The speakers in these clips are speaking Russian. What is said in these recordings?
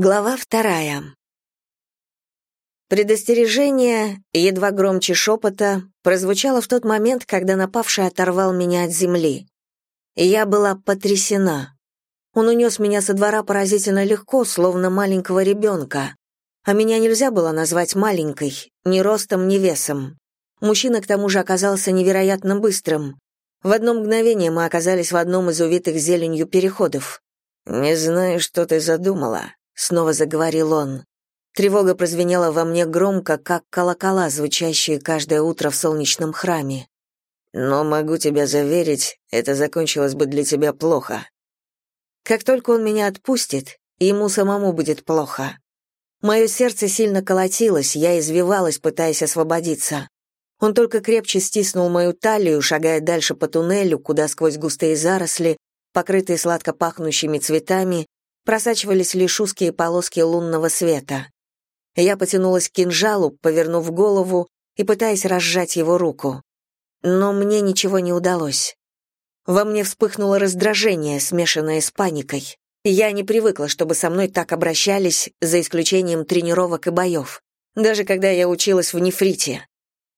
Глава вторая. Предостережение, едва громче шепота, прозвучало в тот момент, когда напавший оторвал меня от земли. Я была потрясена. Он унес меня со двора поразительно легко, словно маленького ребенка. А меня нельзя было назвать маленькой, ни ростом, ни весом. Мужчина к тому же оказался невероятно быстрым. В одно мгновение мы оказались в одном из увитых зеленью переходов. «Не знаю, что ты задумала», снова заговорил он. Тревога прозвенела во мне громко, как колокола, звучащие каждое утро в солнечном храме. Но могу тебя заверить, это закончилось бы для тебя плохо. Как только он меня отпустит, ему самому будет плохо. Мое сердце сильно колотилось, я извивалась, пытаясь освободиться. Он только крепче стиснул мою талию, шагая дальше по туннелю, куда сквозь густые заросли, покрытые сладко пахнущими цветами, просачивались лишь узкие полоски лунного света. Я потянулась к кинжалу, повернув голову и пытаясь разжать его руку. Но мне ничего не удалось. Во мне вспыхнуло раздражение, смешанное с паникой. Я не привыкла, чтобы со мной так обращались, за исключением тренировок и боев. Даже когда я училась в нефрите.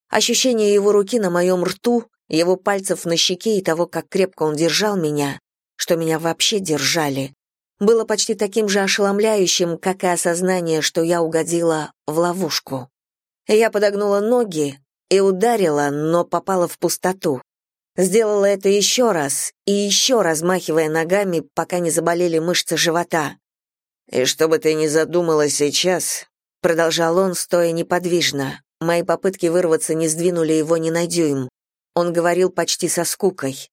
Ощущение его руки на моем рту, его пальцев на щеке и того, как крепко он держал меня, что меня вообще держали, было почти таким же ошеломляющим, как и осознание, что я угодила в ловушку. Я подогнула ноги и ударила, но попала в пустоту. Сделала это еще раз и еще размахивая ногами, пока не заболели мышцы живота. «И что бы ты ни задумала сейчас», — продолжал он, стоя неподвижно, мои попытки вырваться не сдвинули его ни на дюйм. Он говорил почти со скукой.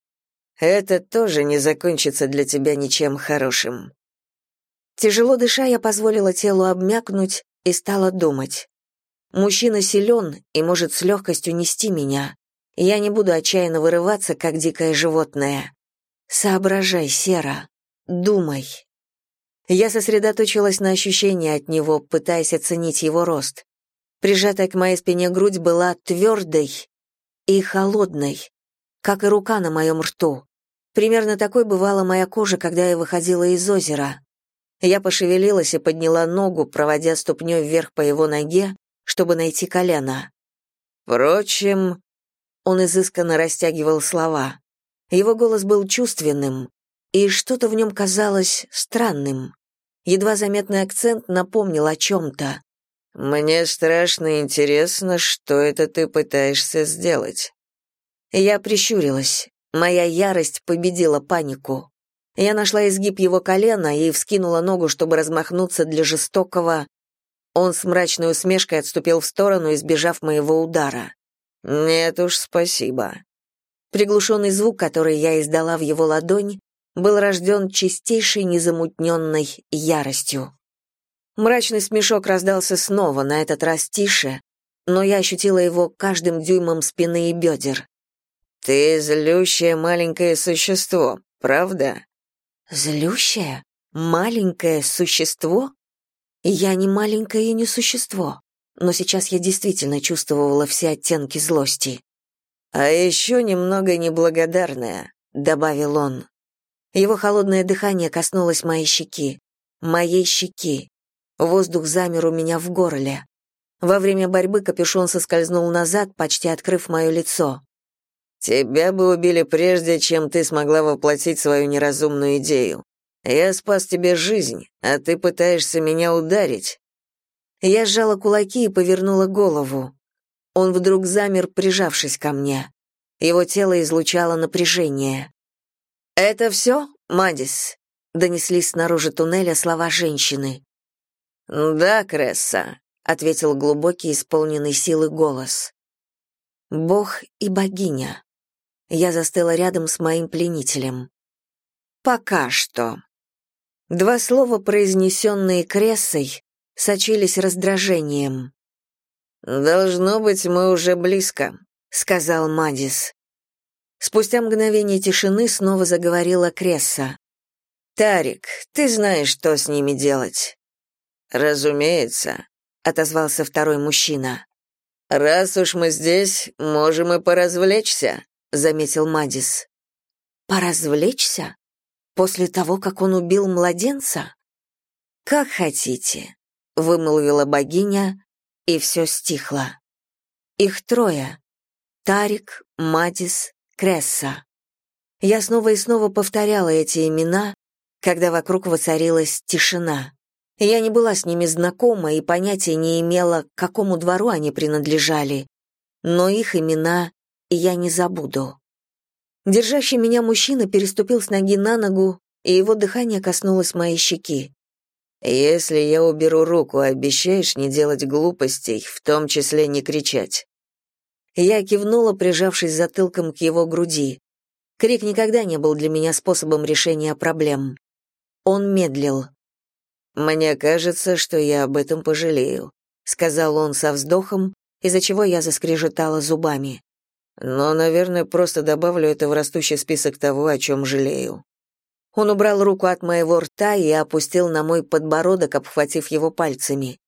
«Это тоже не закончится для тебя ничем хорошим. Тяжело дыша, я позволила телу обмякнуть и стала думать. Мужчина силен и может с легкостью нести меня. Я не буду отчаянно вырываться, как дикое животное. Соображай, Сера, думай. Я сосредоточилась на ощущении от него, пытаясь оценить его рост. Прижатая к моей спине грудь была твердой и холодной, как и рука на моем рту. Примерно такой бывала моя кожа, когда я выходила из озера. Я пошевелилась и подняла ногу, проводя ступней вверх по его ноге, чтобы найти колено. Впрочем, он изысканно растягивал слова. Его голос был чувственным, и что-то в нем казалось странным. Едва заметный акцент напомнил о чем-то. «Мне страшно интересно, что это ты пытаешься сделать». Я прищурилась. Моя ярость победила панику. Я нашла изгиб его колена и вскинула ногу, чтобы размахнуться для жестокого. Он с мрачной усмешкой отступил в сторону, избежав моего удара. «Нет уж, спасибо». Приглушенный звук, который я издала в его ладонь, был рожден чистейшей незамутненной яростью. Мрачный смешок раздался снова, на этот раз тише, но я ощутила его каждым дюймом спины и бедер. «Ты злющее маленькое существо, правда?» Злющее? Маленькое существо? Я не маленькое и не существо, но сейчас я действительно чувствовала все оттенки злости. «А еще немного неблагодарная», — добавил он. Его холодное дыхание коснулось моей щеки. Моей щеки. Воздух замер у меня в горле. Во время борьбы капюшон соскользнул назад, почти открыв мое лицо. Тебя бы убили прежде, чем ты смогла воплотить свою неразумную идею. Я спас тебе жизнь, а ты пытаешься меня ударить. Я сжала кулаки и повернула голову. Он вдруг замер, прижавшись ко мне. Его тело излучало напряжение. «Это все, Мадис?» — донеслись снаружи туннеля слова женщины. «Да, Кресса», — ответил глубокий, исполненный силы голос. «Бог и богиня». Я застыла рядом с моим пленителем. «Пока что». Два слова, произнесенные Крессой, сочились раздражением. «Должно быть, мы уже близко», — сказал Мадис. Спустя мгновение тишины снова заговорила Кресса. «Тарик, ты знаешь, что с ними делать». «Разумеется», — отозвался второй мужчина. «Раз уж мы здесь, можем и поразвлечься», — заметил Мадис. «Поразвлечься? После того, как он убил младенца?» «Как хотите», — вымолвила богиня, и все стихло. Их трое — Тарик, Мадис, Кресса. Я снова и снова повторяла эти имена, когда вокруг воцарилась тишина. Я не была с ними знакома и понятия не имела, к какому двору они принадлежали, но их имена я не забуду. Держащий меня мужчина переступил с ноги на ногу, и его дыхание коснулось моей щеки. «Если я уберу руку, обещаешь не делать глупостей, в том числе не кричать?» Я кивнула, прижавшись затылком к его груди. Крик никогда не был для меня способом решения проблем. Он медлил. «Мне кажется, что я об этом пожалею», — сказал он со вздохом, из-за чего я заскрежетала зубами. «Но, наверное, просто добавлю это в растущий список того, о чем жалею». Он убрал руку от моего рта и опустил на мой подбородок, обхватив его пальцами.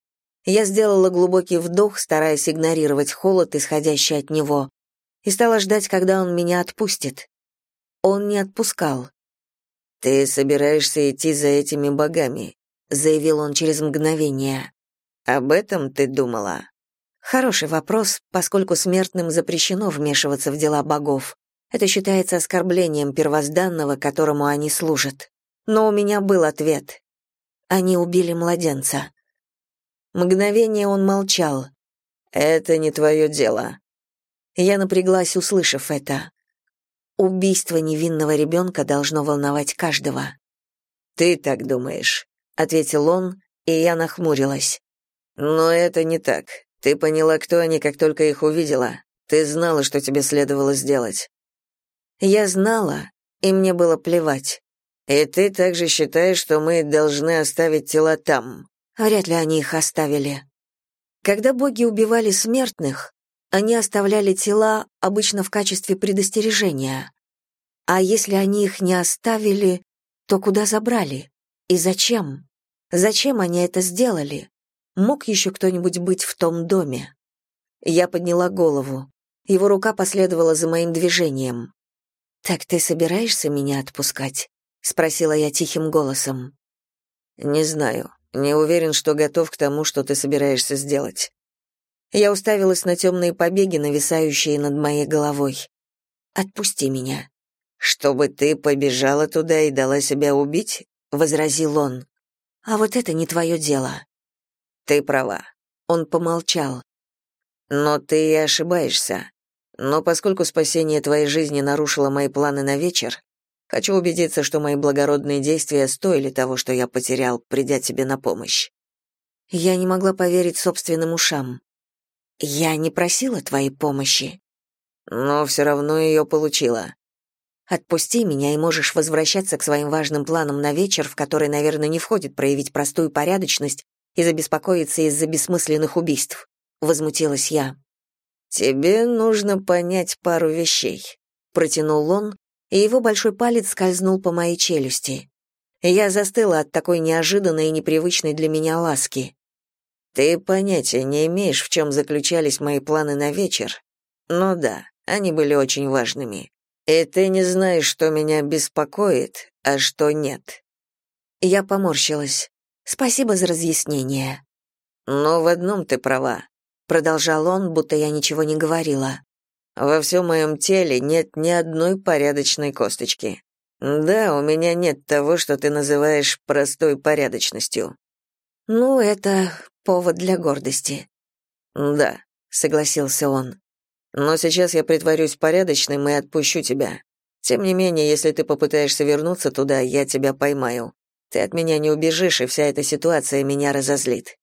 Я сделала глубокий вдох, стараясь игнорировать холод, исходящий от него, и стала ждать, когда он меня отпустит. Он не отпускал. «Ты собираешься идти за этими богами», — заявил он через мгновение. «Об этом ты думала?» Хороший вопрос, поскольку смертным запрещено вмешиваться в дела богов. Это считается оскорблением первозданного, которому они служат. Но у меня был ответ. Они убили младенца. Мгновение он молчал. «Это не твое дело». Я напряглась, услышав это. Убийство невинного ребенка должно волновать каждого. «Ты так думаешь», — ответил он, и я нахмурилась. «Но это не так. Ты поняла, кто они, как только их увидела. Ты знала, что тебе следовало сделать. Я знала, и мне было плевать. И ты также считаешь, что мы должны оставить тела там? Вряд ли они их оставили. Когда боги убивали смертных, они оставляли тела обычно в качестве предостережения. А если они их не оставили, то куда забрали? И зачем? Зачем они это сделали? Мог еще кто-нибудь быть в том доме? Я подняла голову. Его рука последовала за моим движением. «Так ты собираешься меня отпускать?» — спросила я тихим голосом. «Не знаю. Не уверен, что готов к тому, что ты собираешься сделать». Я уставилась на темные побеги, нависающие над моей головой. «Отпусти меня». «Чтобы ты побежала туда и дала себя убить?» — возразил он. «А вот это не твое дело». «Ты права». Он помолчал. «Но ты и ошибаешься. Но поскольку спасение твоей жизни нарушило мои планы на вечер, хочу убедиться, что мои благородные действия стоили того, что я потерял, придя тебе на помощь». Я не могла поверить собственным ушам. «Я не просила твоей помощи». «Но все равно ее получила». «Отпусти меня, и можешь возвращаться к своим важным планам на вечер, в который, наверное, не входит проявить простую порядочность и забеспокоиться из-за бессмысленных убийств», — возмутилась я. «Тебе нужно понять пару вещей», — протянул он, и его большой палец скользнул по моей челюсти. Я застыла от такой неожиданной и непривычной для меня ласки. «Ты понятия не имеешь, в чем заключались мои планы на вечер. Но да, они были очень важными. И ты не знаешь, что меня беспокоит, а что нет». Я поморщилась. «Спасибо за разъяснение». «Но в одном ты права продолжал он, будто я ничего не говорила. Во всем моем теле нет ни одной порядочной косточки. Да, у меня нет того, что ты называешь простой порядочностью. Ну, это повод для гордости. Да, согласился он. Но сейчас я притворюсь порядочным и отпущу тебя. Тем не менее, если ты попытаешься вернуться туда, я тебя поймаю. Ты от меня не убежишь, и вся эта ситуация меня разозлит.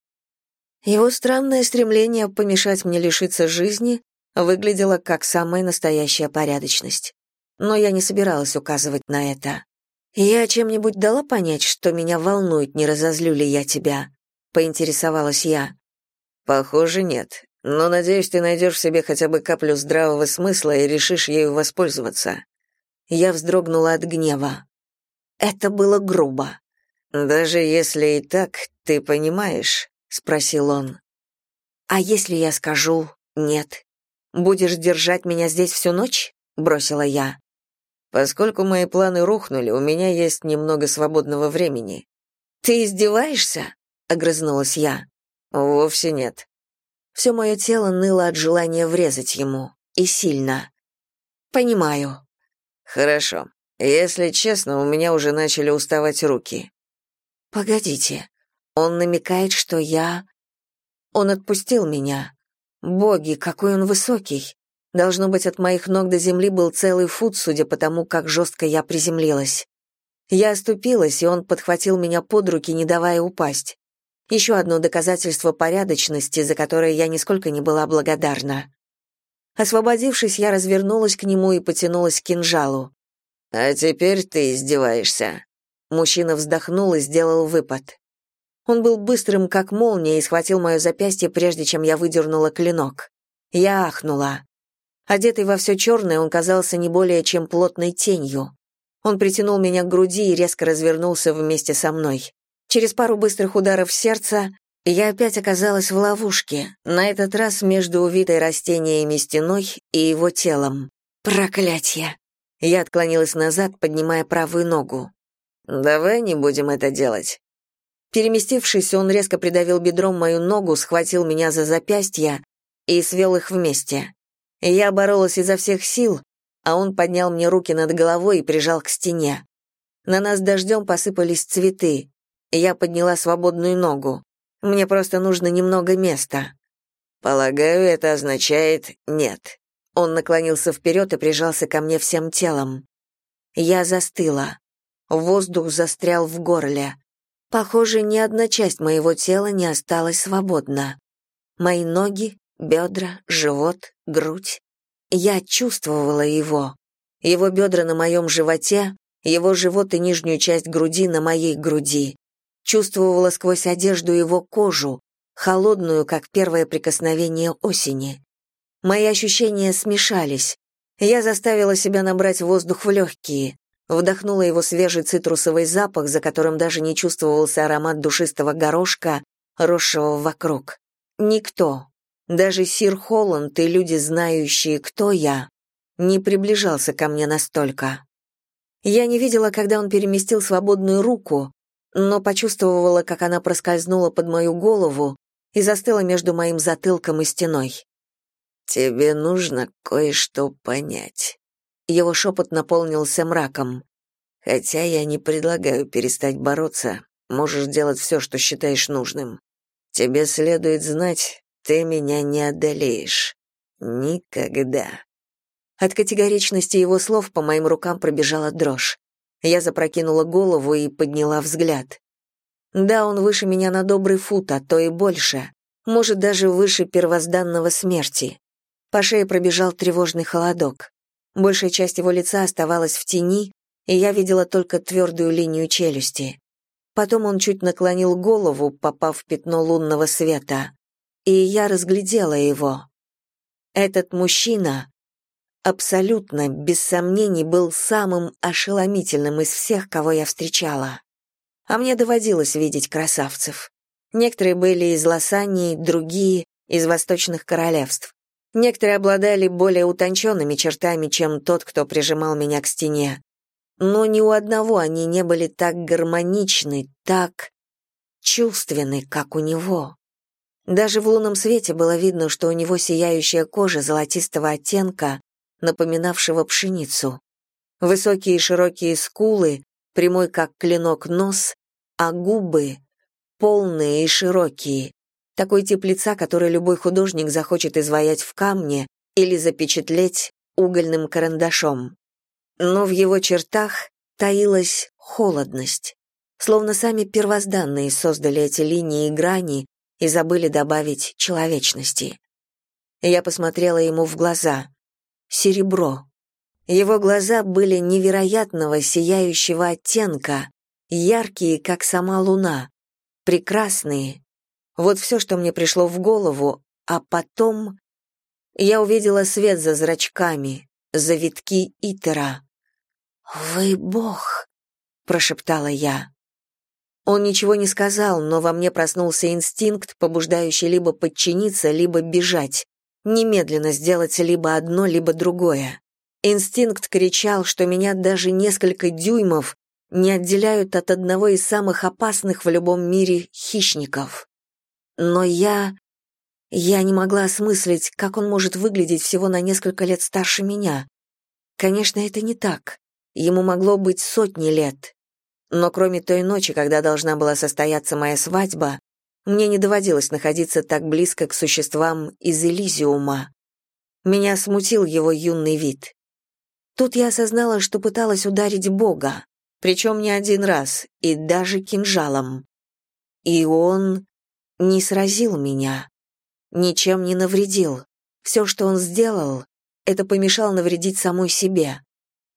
Его странное стремление помешать мне лишиться жизни выглядело как самая настоящая порядочность. Но я не собиралась указывать на это. «Я чем-нибудь дала понять, что меня волнует, не разозлю ли я тебя?» — поинтересовалась я. «Похоже, нет. Но, надеюсь, ты найдешь в себе хотя бы каплю здравого смысла и решишь ею воспользоваться». Я вздрогнула от гнева. Это было грубо. «Даже если и так, ты понимаешь, — спросил он. «А если я скажу «нет»? Будешь держать меня здесь всю ночь?» — бросила я. «Поскольку мои планы рухнули, у меня есть немного свободного времени. «Ты издеваешься?» — огрызнулась я. «Вовсе нет». Все мое тело ныло от желания врезать ему. И сильно. «Понимаю». «Хорошо. Если честно, у меня уже начали уставать руки». «Погодите. Он намекает, что я...» Он отпустил меня. Боги, какой он высокий. Должно быть, от моих ног до земли был целый фут, судя по тому, как жестко я приземлилась. Я оступилась, и он подхватил меня под руки, не давая упасть. Еще одно доказательство порядочности, за которое я нисколько не была благодарна. Освободившись, я развернулась к нему и потянулась к кинжалу. «А теперь ты издеваешься». Мужчина вздохнул и сделал выпад. Он был быстрым, как молния, и схватил мое запястье, прежде чем я выдернула клинок. Я ахнула. Одетый во все черное, он казался не более чем плотной тенью. Он притянул меня к груди и резко развернулся вместе со мной. Через пару быстрых ударов сердца я опять оказалась в ловушке, на этот раз между увитой растениями стеной и его телом. Проклятье! Я отклонилась назад, поднимая правую ногу. «Давай не будем это делать». Переместившись, он резко придавил бедром мою ногу, схватил меня за запястья и свел их вместе. Я боролась изо всех сил, а он поднял мне руки над головой и прижал к стене. На нас дождем посыпались цветы. Я подняла свободную ногу. Мне просто нужно немного места. Полагаю, это означает «нет». Он наклонился вперед и прижался ко мне всем телом. Я застыла. Воздух застрял в горле. Похоже, ни одна часть моего тела не осталась свободна. Мои ноги, бедра, живот, грудь. Я чувствовала его. Его бедра на моем животе, его живот и нижнюю часть груди на моей груди. Чувствовала сквозь одежду его кожу, холодную, как первое прикосновение осени. Мои ощущения смешались. Я заставила себя набрать воздух в легкие, вдохнула его свежий цитрусовый запах, за которым даже не чувствовался аромат душистого горошка, росшего вокруг. Никто, даже сир Холланд и люди, знающие, кто я, не приближался ко мне настолько. Я не видела, когда он переместил свободную руку, но почувствовала, как она проскользнула под мою голову и застыла между моим затылком и стеной. «Тебе нужно кое-что понять». Его шепот наполнился мраком. «Хотя я не предлагаю перестать бороться, можешь делать все, что считаешь нужным. Тебе следует знать, ты меня не одолеешь. Никогда. От категоричности его слов по моим рукам пробежала дрожь. Я запрокинула голову и подняла взгляд. Да, он выше меня на добрый фут, а то и больше. Может, даже выше первозданного смерти. По шее пробежал тревожный холодок. Большая часть его лица оставалась в тени, и я видела только твердую линию челюсти. Потом он чуть наклонил голову, попав в пятно лунного света и я разглядела его. Этот мужчина абсолютно, без сомнений, был самым ошеломительным из всех, кого я встречала. А мне доводилось видеть красавцев. Некоторые были из Лосании, другие — из восточных королевств. Некоторые обладали более утонченными чертами, чем тот, кто прижимал меня к стене. Но ни у одного они не были так гармоничны, так чувственны, как у него. Даже в лунном свете было видно, что у него сияющая кожа золотистого оттенка, напоминавшего пшеницу. Высокие широкие скулы, прямой как клинок нос, а губы полные и широкие. Такой тип лица, который любой художник захочет изваять в камне или запечатлеть угольным карандашом. Но в его чертах таилась холодность. Словно сами первозданные создали эти линии и грани, и забыли добавить человечности. Я посмотрела ему в глаза. Серебро. Его глаза были невероятного сияющего оттенка, яркие, как сама луна, прекрасные. Вот все, что мне пришло в голову, а потом я увидела свет за зрачками, завитки Итера. «Вы бог», — прошептала я. Он ничего не сказал, но во мне проснулся инстинкт, побуждающий либо подчиниться, либо бежать, немедленно сделать либо одно, либо другое. Инстинкт кричал, что меня даже несколько дюймов не отделяют от одного из самых опасных в любом мире хищников. Но я... Я не могла осмыслить, как он может выглядеть всего на несколько лет старше меня. Конечно, это не так. Ему могло быть сотни лет. Но кроме той ночи, когда должна была состояться моя свадьба, мне не доводилось находиться так близко к существам из Элизиума. Меня смутил его юный вид. Тут я осознала, что пыталась ударить Бога, причем не один раз, и даже кинжалом. И он не сразил меня, ничем не навредил. Все, что он сделал, это помешал навредить самой себе.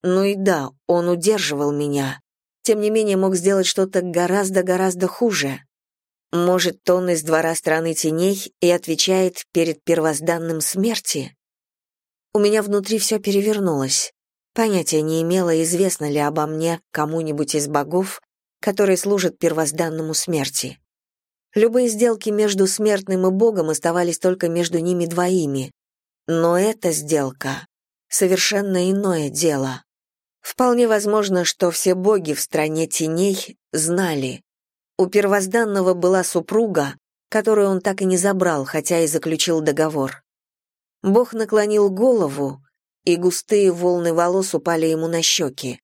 Ну и да, он удерживал меня, тем не менее мог сделать что-то гораздо-гораздо хуже. Может, он из двора страны теней и отвечает перед первозданным смерти? У меня внутри все перевернулось. Понятия не имела, известно ли обо мне кому-нибудь из богов, которые служат первозданному смерти. Любые сделки между смертным и богом оставались только между ними двоими. Но эта сделка — совершенно иное дело. Вполне возможно, что все боги в стране теней знали. У первозданного была супруга, которую он так и не забрал, хотя и заключил договор. Бог наклонил голову, и густые волны волос упали ему на щеки.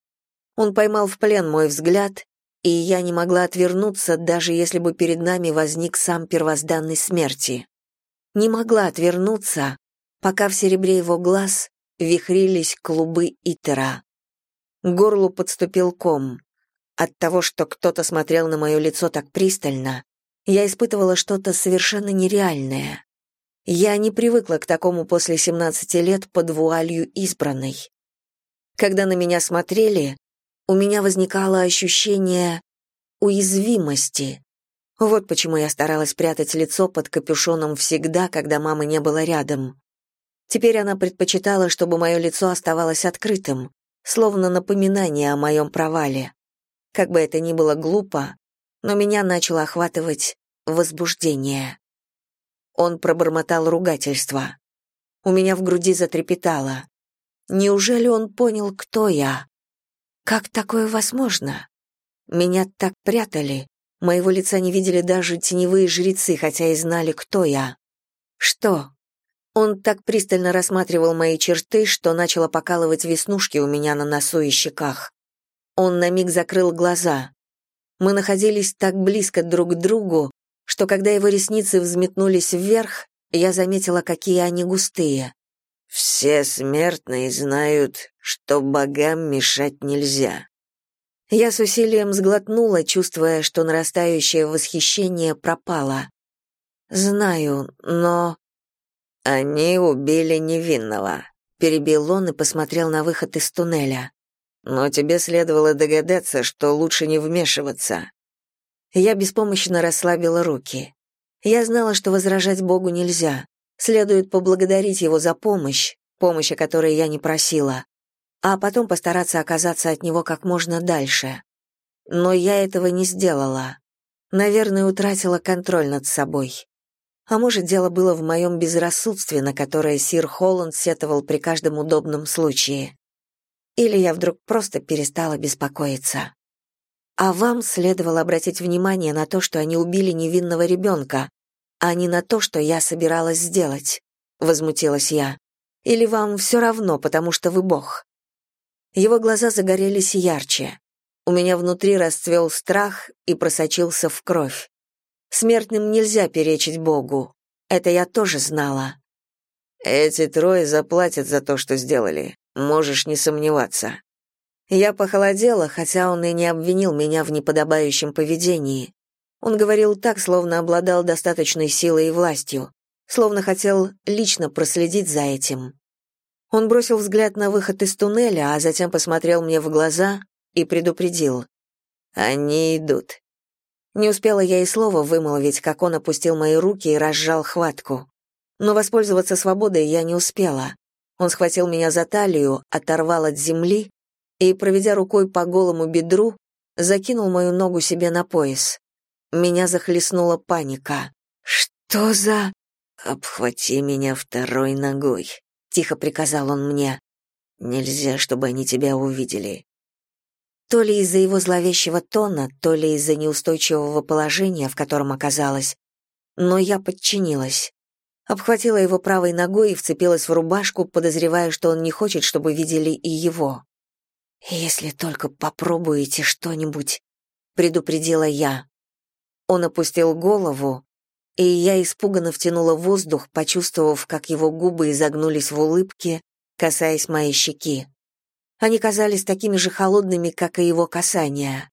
Он поймал в плен мой взгляд, и я не могла отвернуться, даже если бы перед нами возник сам первозданный смерти. Не могла отвернуться, пока в серебре его глаз вихрились клубы Итера. К горлу подступил ком. От того, что кто-то смотрел на мое лицо так пристально, я испытывала что-то совершенно нереальное. Я не привыкла к такому после 17 лет под вуалью избранной. Когда на меня смотрели, у меня возникало ощущение уязвимости. Вот почему я старалась прятать лицо под капюшоном всегда, когда мамы не было рядом. Теперь она предпочитала, чтобы мое лицо оставалось открытым, словно напоминание о моем провале. Как бы это ни было глупо, но меня начало охватывать возбуждение. Он пробормотал ругательство. У меня в груди затрепетало. Неужели он понял, кто я? Как такое возможно? Меня так прятали, моего лица не видели даже теневые жрецы, хотя и знали, кто я. Что, он так пристально рассматривал мои черты, что начало покалывать веснушки у меня на носу и щеках. Он на миг закрыл глаза. Мы находились так близко друг к другу, что когда его ресницы взметнулись вверх, я заметила, какие они густые. «Все смертные знают, что богам мешать нельзя». Я с усилием сглотнула, чувствуя, что нарастающее восхищение пропало. «Знаю, но...» «Они убили невинного», — перебил он и посмотрел на выход из туннеля. «Но тебе следовало догадаться, что лучше не вмешиваться». Я беспомощно расслабила руки. Я знала, что возражать Богу нельзя. Следует поблагодарить его за помощь, помощь, о которой я не просила, а потом постараться оказаться от него как можно дальше. Но я этого не сделала. Наверное, утратила контроль над собой. А может, дело было в моем безрассудстве, на которое сир Холланд сетовал при каждом удобном случае. Или я вдруг просто перестала беспокоиться. А вам следовало обратить внимание на то, что они убили невинного ребенка, а не на то, что я собиралась сделать, — возмутилась я. Или вам все равно, потому что вы бог? Его глаза загорелись ярче. У меня внутри расцвел страх и просочился в кровь. Смертным нельзя перечить Богу. Это я тоже знала. Эти трое заплатят за то, что сделали. Можешь не сомневаться. Я похолодела, хотя он и не обвинил меня в неподобающем поведении. Он говорил так, словно обладал достаточной силой и властью, словно хотел лично проследить за этим. Он бросил взгляд на выход из туннеля, а затем посмотрел мне в глаза и предупредил. «Они идут. Не успела я и слова вымолвить, как он опустил мои руки и разжал хватку. Но воспользоваться свободой я не успела. Он схватил меня за талию, оторвал от земли и, проведя рукой по голому бедру, закинул мою ногу себе на пояс. Меня захлестнула паника. «Что за...» «Обхвати меня второй ногой», — тихо приказал он мне. «Нельзя, чтобы они тебя увидели. То ли из-за его зловещего тона, то ли из-за неустойчивого положения, в котором оказалась. Но я подчинилась. Обхватила его правой ногой и вцепилась в рубашку, подозревая, что он не хочет, чтобы видели и его. «Если только попробуете что-нибудь», — предупредила я. Он опустил голову, и я испуганно втянула воздух, почувствовав, как его губы изогнулись в улыбке, касаясь моей щеки. Они казались такими же холодными, как и его касания.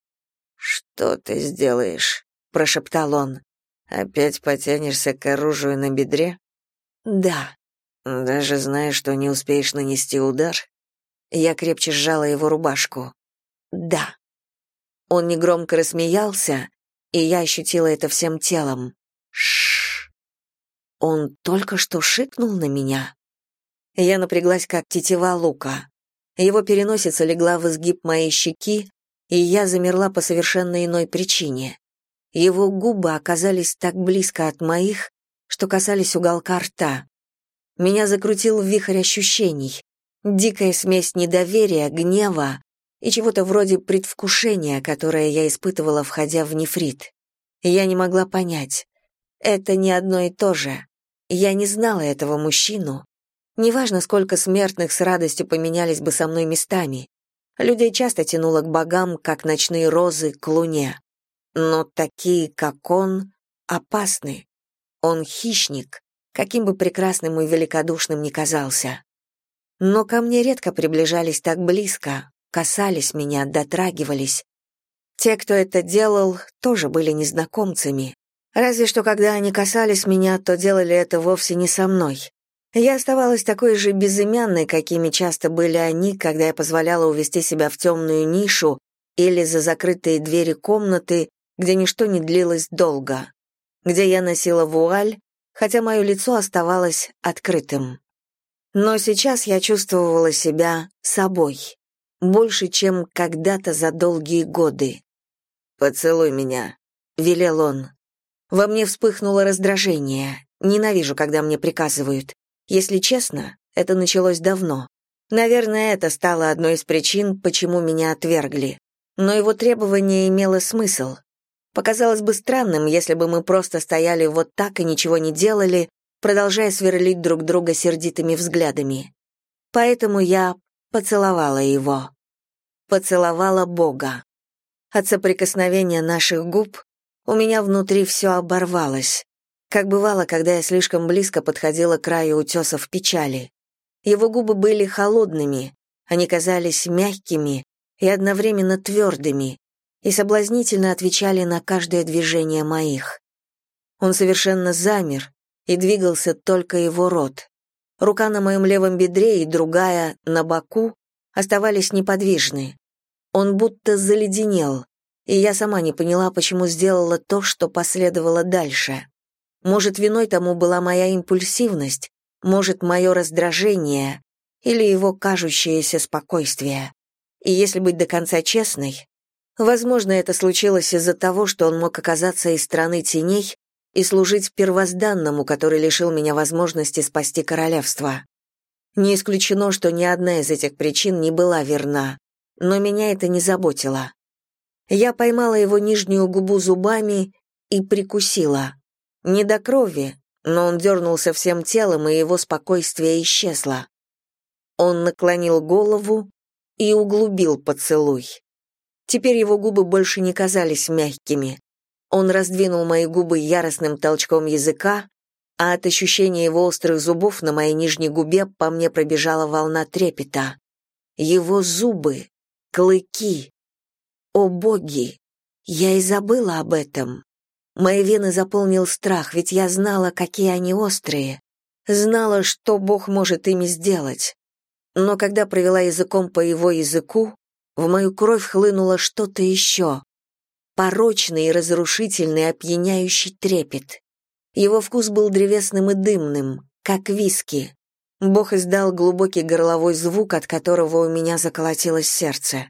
«Что ты сделаешь?» — прошептал он. «Опять потянешься к оружию на бедре?» «Да». «Даже зная, что не успеешь нанести удар?» Я крепче сжала его рубашку. «Да». Он негромко рассмеялся, и я ощутила это всем телом. Шш. Он только что шикнул на меня. Я напряглась, как тетива лука. Его переносица легла в изгиб моей щеки, и я замерла по совершенно иной причине. Его губы оказались так близко от моих, что касались уголка рта. Меня закрутил вихрь ощущений. Дикая смесь недоверия, гнева и чего-то вроде предвкушения, которое я испытывала, входя в нефрит. Я не могла понять. Это не одно и то же. Я не знала этого мужчину, Неважно, сколько смертных с радостью поменялись бы со мной местами. Людей часто тянуло к богам, как ночные розы к луне. Но такие, как он, опасны. Он хищник, каким бы прекрасным и великодушным ни казался. Но ко мне редко приближались так близко, касались меня, дотрагивались. Те, кто это делал, тоже были незнакомцами. Разве что когда они касались меня, то делали это вовсе не со мной. Я оставалась такой же безымянной, какими часто были они, когда я позволяла увести себя в темную нишу или за закрытые двери комнаты, где ничто не длилось долго, где я носила вуаль, хотя мое лицо оставалось открытым. Но сейчас я чувствовала себя собой, больше, чем когда-то за долгие годы. «Поцелуй меня», — велел он. Во мне вспыхнуло раздражение. Ненавижу, когда мне приказывают. Если честно, это началось давно. Наверное, это стало одной из причин, почему меня отвергли. Но его требование имело смысл. Показалось бы странным, если бы мы просто стояли вот так и ничего не делали, продолжая сверлить друг друга сердитыми взглядами. Поэтому я поцеловала его. Поцеловала Бога. От соприкосновения наших губ у меня внутри все оборвалось как бывало, когда я слишком близко подходила к краю утесов печали. Его губы были холодными, они казались мягкими и одновременно твердыми, и соблазнительно отвечали на каждое движение моих. Он совершенно замер, и двигался только его рот. Рука на моем левом бедре и другая, на боку, оставались неподвижны. Он будто заледенел, и я сама не поняла, почему сделала то, что последовало дальше. Может, виной тому была моя импульсивность, может, мое раздражение или его кажущееся спокойствие. И если быть до конца честной, возможно, это случилось из-за того, что он мог оказаться из страны теней и служить первозданному, который лишил меня возможности спасти королевство. Не исключено, что ни одна из этих причин не была верна, но меня это не заботило. Я поймала его нижнюю губу зубами и прикусила. Не до крови, но он дернулся всем телом, и его спокойствие исчезло. Он наклонил голову и углубил поцелуй. Теперь его губы больше не казались мягкими. Он раздвинул мои губы яростным толчком языка, а от ощущения его острых зубов на моей нижней губе по мне пробежала волна трепета. Его зубы, клыки. О боги! Я и забыла об этом. Мои вены заполнил страх, ведь я знала, какие они острые. Знала, что Бог может ими сделать. Но когда провела языком по его языку, в мою кровь хлынуло что-то еще. Порочный и разрушительный опьяняющий трепет. Его вкус был древесным и дымным, как виски. Бог издал глубокий горловой звук, от которого у меня заколотилось сердце.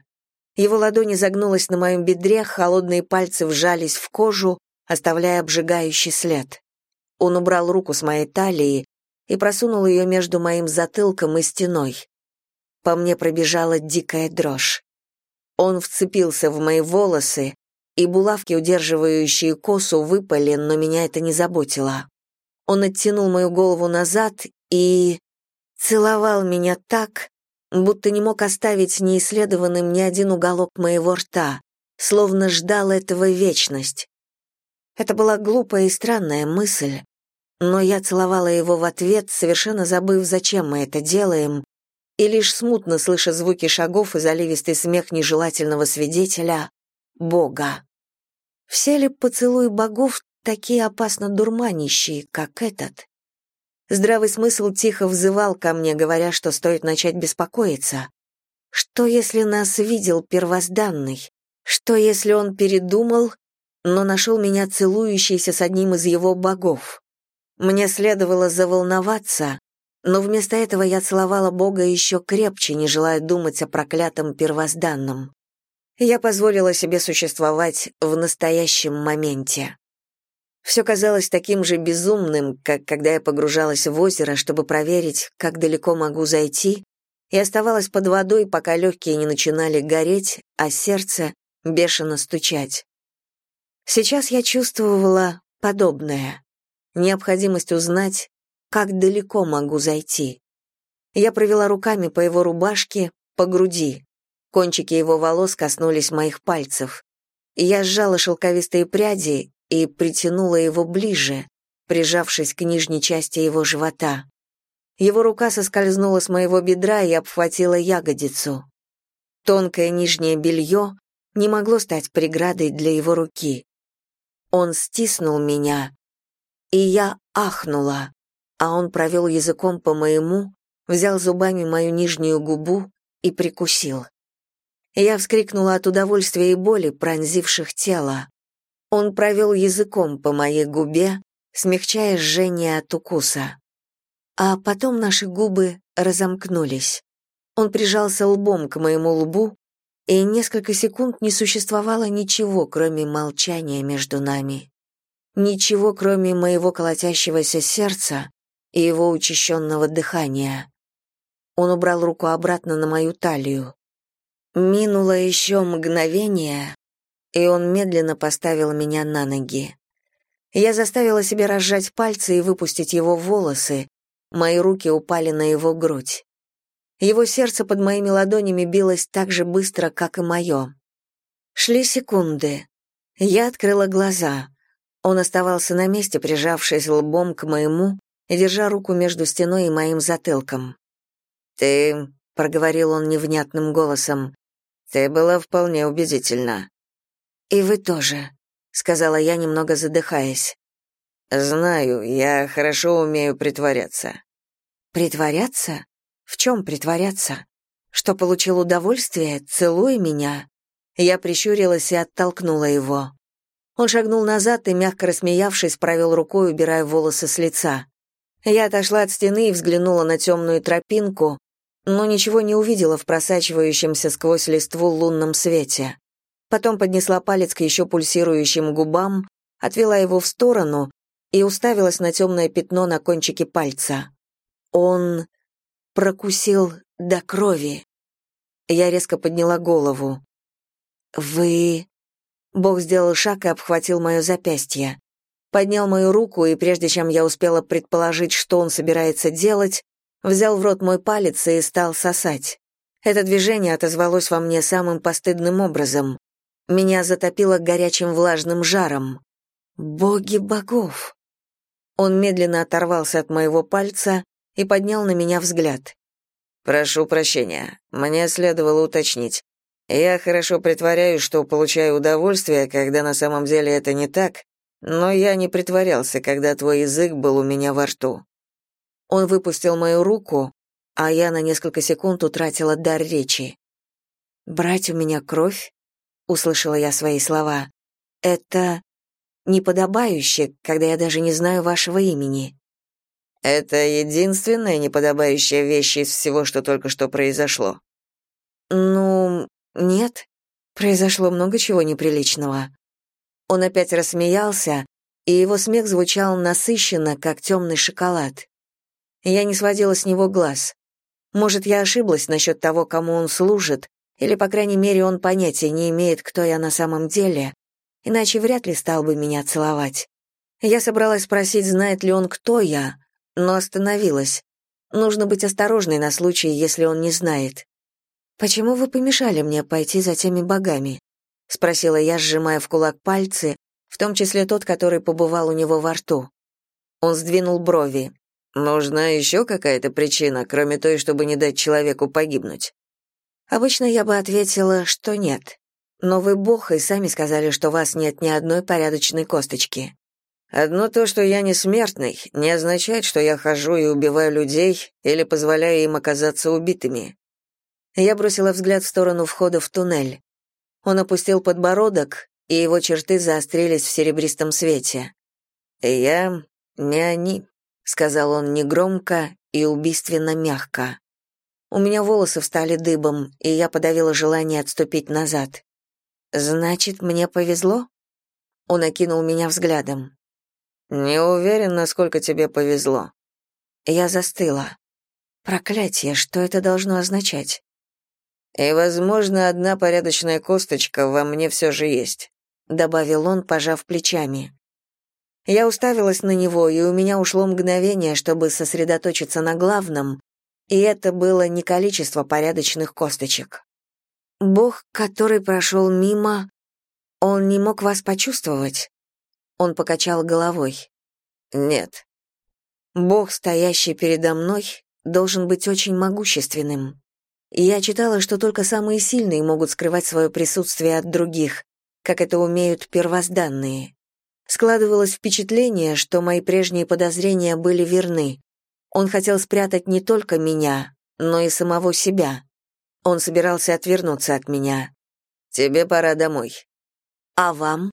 Его ладонь загнулась на моем бедре, холодные пальцы вжались в кожу, оставляя обжигающий след. Он убрал руку с моей талии и просунул ее между моим затылком и стеной. По мне пробежала дикая дрожь. Он вцепился в мои волосы, и булавки, удерживающие косу, выпали, но меня это не заботило. Он оттянул мою голову назад и... целовал меня так, будто не мог оставить неисследованным ни один уголок моего рта, словно ждал этого вечность. Это была глупая и странная мысль, но я целовала его в ответ, совершенно забыв, зачем мы это делаем, и лишь смутно слыша звуки шагов и заливистый смех нежелательного свидетеля — Бога. Все ли поцелуи богов такие опасно дурманящие, как этот? Здравый смысл тихо взывал ко мне, говоря, что стоит начать беспокоиться. Что, если нас видел первозданный? Что, если он передумал, но нашел меня целующейся с одним из его богов? Мне следовало заволноваться, но вместо этого я целовала Бога еще крепче, не желая думать о проклятом первозданном. Я позволила себе существовать в настоящем моменте. Все казалось таким же безумным, как когда я погружалась в озеро, чтобы проверить, как далеко могу зайти, и оставалась под водой, пока легкие не начинали гореть, а сердце бешено стучать. Сейчас я чувствовала подобное. Необходимость узнать, как далеко могу зайти. Я провела руками по его рубашке, по груди. Кончики его волос коснулись моих пальцев. Я сжала шелковистые пряди и притянула его ближе, прижавшись к нижней части его живота. Его рука соскользнула с моего бедра и обхватила ягодицу. Тонкое нижнее белье не могло стать преградой для его руки. Он стиснул меня, и я ахнула а он провел языком по моему, взял зубами мою нижнюю губу и прикусил. Я вскрикнула от удовольствия и боли, пронзивших тело. Он провел языком по моей губе, смягчая жжение от укуса. А потом наши губы разомкнулись. Он прижался лбом к моему лбу, и несколько секунд не существовало ничего, кроме молчания между нами. Ничего, кроме моего колотящегося сердца и его учащенного дыхания. Он убрал руку обратно на мою талию. Минуло еще мгновение, и он медленно поставил меня на ноги. Я заставила себя разжать пальцы и выпустить его волосы, мои руки упали на его грудь. Его сердце под моими ладонями билось так же быстро, как и мое. Шли секунды. Я открыла глаза. Он оставался на месте, прижавшись лбом к моему, держа руку между стеной и моим затылком. «Ты...» — проговорил он невнятным голосом. «Ты была вполне убедительна». «И вы тоже», — сказала я, немного задыхаясь. «Знаю, я хорошо умею притворяться». «Притворяться? В чем притворяться? Что получил удовольствие, целуя меня?» Я прищурилась и оттолкнула его. Он шагнул назад и, мягко рассмеявшись, провел рукой, убирая волосы с лица. Я отошла от стены и взглянула на темную тропинку, но ничего не увидела в просачивающемся сквозь листву лунном свете. Потом поднесла палец к еще пульсирующим губам, отвела его в сторону и уставилась на темное пятно на кончике пальца. Он прокусил до крови. Я резко подняла голову. «Вы...» Бог сделал шаг и обхватил мое запястье поднял мою руку, и прежде чем я успела предположить, что он собирается делать, взял в рот мой палец и стал сосать. Это движение отозвалось во мне самым постыдным образом. Меня затопило горячим влажным жаром. Боги богов! Он медленно оторвался от моего пальца и поднял на меня взгляд. «Прошу прощения, мне следовало уточнить. Я хорошо притворяюсь, что получаю удовольствие, когда на самом деле это не так, но я не притворялся, когда твой язык был у меня во рту. Он выпустил мою руку, а я на несколько секунд утратила дар речи. «Брать у меня кровь?» — услышала я свои слова. «Это неподобающе, когда я даже не знаю вашего имени». «Это единственная неподобающая вещь из всего, что только что произошло?» «Ну, нет. Произошло много чего неприличного. Он опять рассмеялся, и его смех звучал насыщенно, как темный шоколад. Я не сводила с него глаз. Может, я ошиблась насчет того, кому он служит, Или, по крайней мере, он понятия не имеет, кто я на самом деле, иначе вряд ли стал бы меня целовать. Я собралась спросить, знает ли он, кто я, но остановилась. Нужно быть осторожной на случай, если он не знает. «Почему вы помешали мне пойти за теми богами?» — спросила я, сжимая в кулак пальцы, в том числе тот, который побывал у него во рту. Он сдвинул брови. «Нужна еще какая-то причина, кроме той, чтобы не дать человеку погибнуть?» Обычно я бы ответила, что нет. Но вы бог и сами сказали, что у вас нет ни одной порядочной косточки. Одно то, что я не смертный, не означает, что я хожу и убиваю людей или позволяю им оказаться убитыми. Я бросила взгляд в сторону входа в туннель. Он опустил подбородок, и его черты заострились в серебристом свете. «Я не они», — сказал он негромко и убийственно мягко. У меня волосы встали дыбом, и я подавила желание отступить назад. «Значит, мне повезло?» Он окинул меня взглядом. Не уверен, насколько тебе повезло. Я застыла. Проклятие, что это должно означать? И, возможно, одна порядочная косточка во мне все же есть, добавил он, пожав плечами. Я уставилась на него, и у меня ушло мгновение, чтобы сосредоточиться на главном, и это было не количество порядочных косточек. Бог, который прошел мимо, он не мог вас почувствовать. Он покачал головой. Нет. Бог, стоящий передо мной, должен быть очень могущественным. Я читала, что только самые сильные могут скрывать свое присутствие от других, как это умеют первозданные. Складывалось впечатление, что мои прежние подозрения были верны. Он хотел спрятать не только меня, но и самого себя. Он собирался отвернуться от меня. «Тебе пора домой». «А вам?»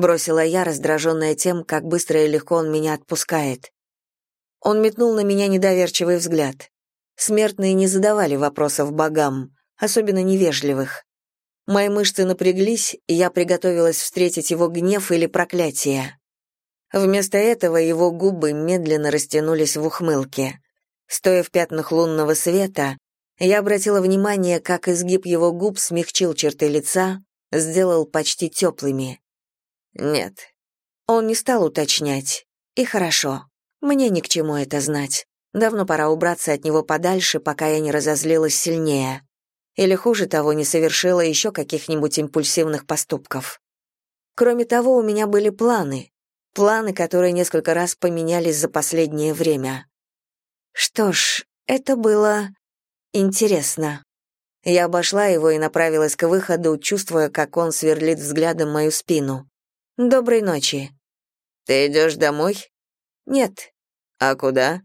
бросила я, раздраженная тем, как быстро и легко он меня отпускает. Он метнул на меня недоверчивый взгляд. Смертные не задавали вопросов богам, особенно невежливых. Мои мышцы напряглись, и я приготовилась встретить его гнев или проклятие. Вместо этого его губы медленно растянулись в ухмылке. Стоя в пятнах лунного света, я обратила внимание, как изгиб его губ смягчил черты лица, сделал почти теплыми. Нет. Он не стал уточнять. И хорошо. Мне ни к чему это знать. Давно пора убраться от него подальше, пока я не разозлилась сильнее. Или хуже того, не совершила еще каких-нибудь импульсивных поступков. Кроме того, у меня были планы. Планы, которые несколько раз поменялись за последнее время. Что ж, это было интересно. Я обошла его и направилась к выходу, чувствуя, как он сверлит взглядом мою спину. Доброй ночи. Ты идешь домой? Нет. А куда?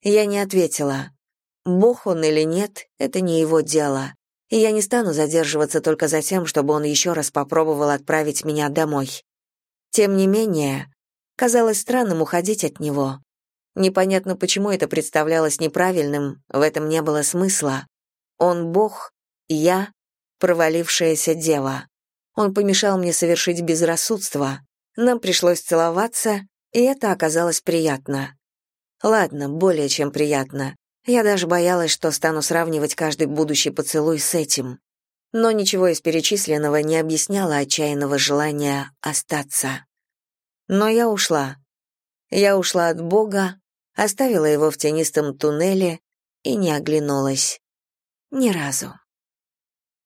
Я не ответила. Бог он или нет, это не его дело. И я не стану задерживаться только за тем, чтобы он еще раз попробовал отправить меня домой. Тем не менее, казалось странным уходить от него. Непонятно, почему это представлялось неправильным, в этом не было смысла. Он Бог, я — провалившаяся дева. Он помешал мне совершить безрассудство. Нам пришлось целоваться, и это оказалось приятно. Ладно, более чем приятно. Я даже боялась, что стану сравнивать каждый будущий поцелуй с этим. Но ничего из перечисленного не объясняло отчаянного желания остаться. Но я ушла. Я ушла от Бога, оставила его в тенистом туннеле и не оглянулась. Ни разу.